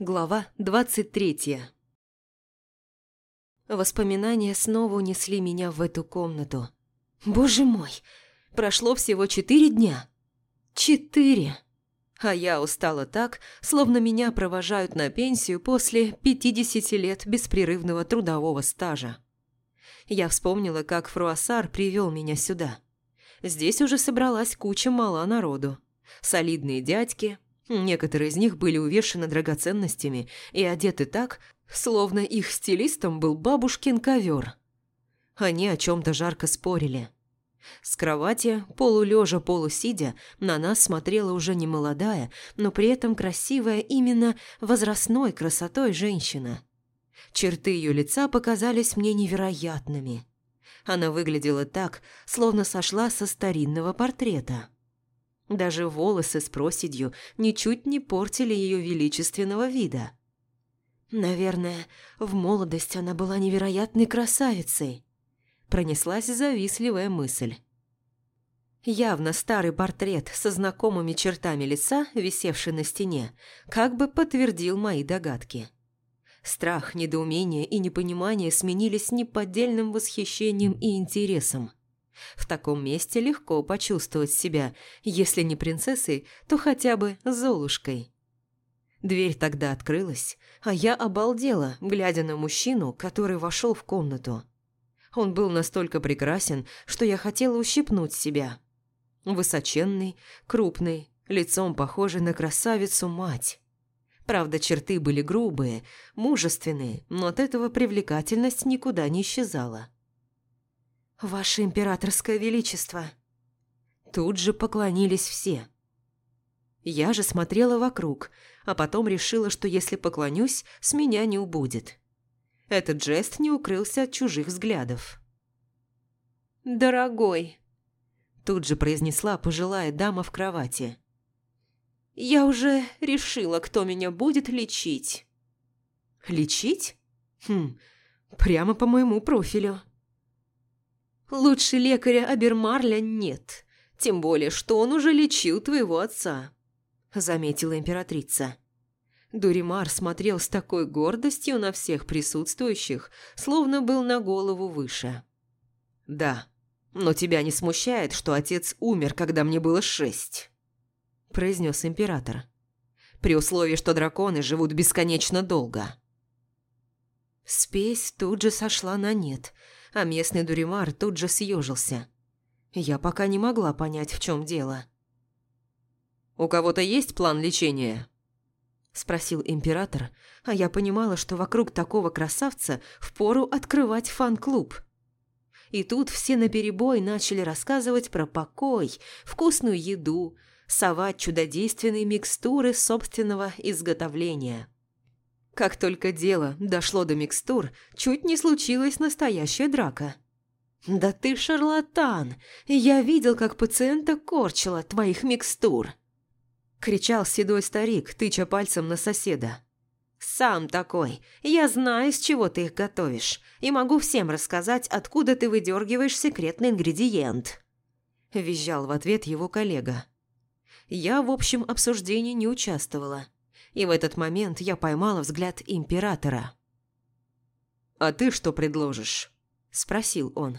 Глава двадцать третья Воспоминания снова унесли меня в эту комнату. Боже мой, прошло всего четыре дня. Четыре! А я устала так, словно меня провожают на пенсию после 50 лет беспрерывного трудового стажа. Я вспомнила, как Фруассар привел меня сюда. Здесь уже собралась куча мала народу. Солидные дядьки, некоторые из них были увешаны драгоценностями и одеты так, словно их стилистом был бабушкин ковер. Они о чем-то жарко спорили – с кровати, полулежа, полусидя, на нас смотрела уже не молодая, но при этом красивая именно возрастной красотой женщина. Черты ее лица показались мне невероятными. Она выглядела так, словно сошла со старинного портрета. Даже волосы с проседью ничуть не портили ее величественного вида. Наверное, в молодости она была невероятной красавицей пронеслась завистливая мысль. Явно старый портрет со знакомыми чертами лица, висевший на стене, как бы подтвердил мои догадки. Страх, недоумение и непонимание сменились неподдельным восхищением и интересом. В таком месте легко почувствовать себя, если не принцессой, то хотя бы Золушкой. Дверь тогда открылась, а я обалдела, глядя на мужчину, который вошел в комнату. Он был настолько прекрасен, что я хотела ущипнуть себя. Высоченный, крупный, лицом похожий на красавицу-мать. Правда, черты были грубые, мужественные, но от этого привлекательность никуда не исчезала. «Ваше императорское величество!» Тут же поклонились все. Я же смотрела вокруг, а потом решила, что если поклонюсь, с меня не убудет. Этот жест не укрылся от чужих взглядов. «Дорогой», – тут же произнесла пожилая дама в кровати. «Я уже решила, кто меня будет лечить». «Лечить? Хм, прямо по моему профилю». «Лучше лекаря Абермарля нет, тем более, что он уже лечил твоего отца», – заметила императрица. Дуримар смотрел с такой гордостью на всех присутствующих, словно был на голову выше. «Да, но тебя не смущает, что отец умер, когда мне было шесть?» – произнес император. «При условии, что драконы живут бесконечно долго». Спесь тут же сошла на нет, а местный Дуримар тут же съежился. Я пока не могла понять, в чем дело. «У кого-то есть план лечения?» спросил император, а я понимала, что вокруг такого красавца впору открывать фан-клуб. И тут все наперебой начали рассказывать про покой, вкусную еду, совать чудодейственные микстуры собственного изготовления. Как только дело дошло до микстур, чуть не случилась настоящая драка. «Да ты шарлатан! Я видел, как пациента корчила твоих микстур!» – кричал седой старик, тыча пальцем на соседа. «Сам такой. Я знаю, с чего ты их готовишь, и могу всем рассказать, откуда ты выдергиваешь секретный ингредиент». Визжал в ответ его коллега. Я в общем обсуждении не участвовала, и в этот момент я поймала взгляд императора. «А ты что предложишь?» – спросил он.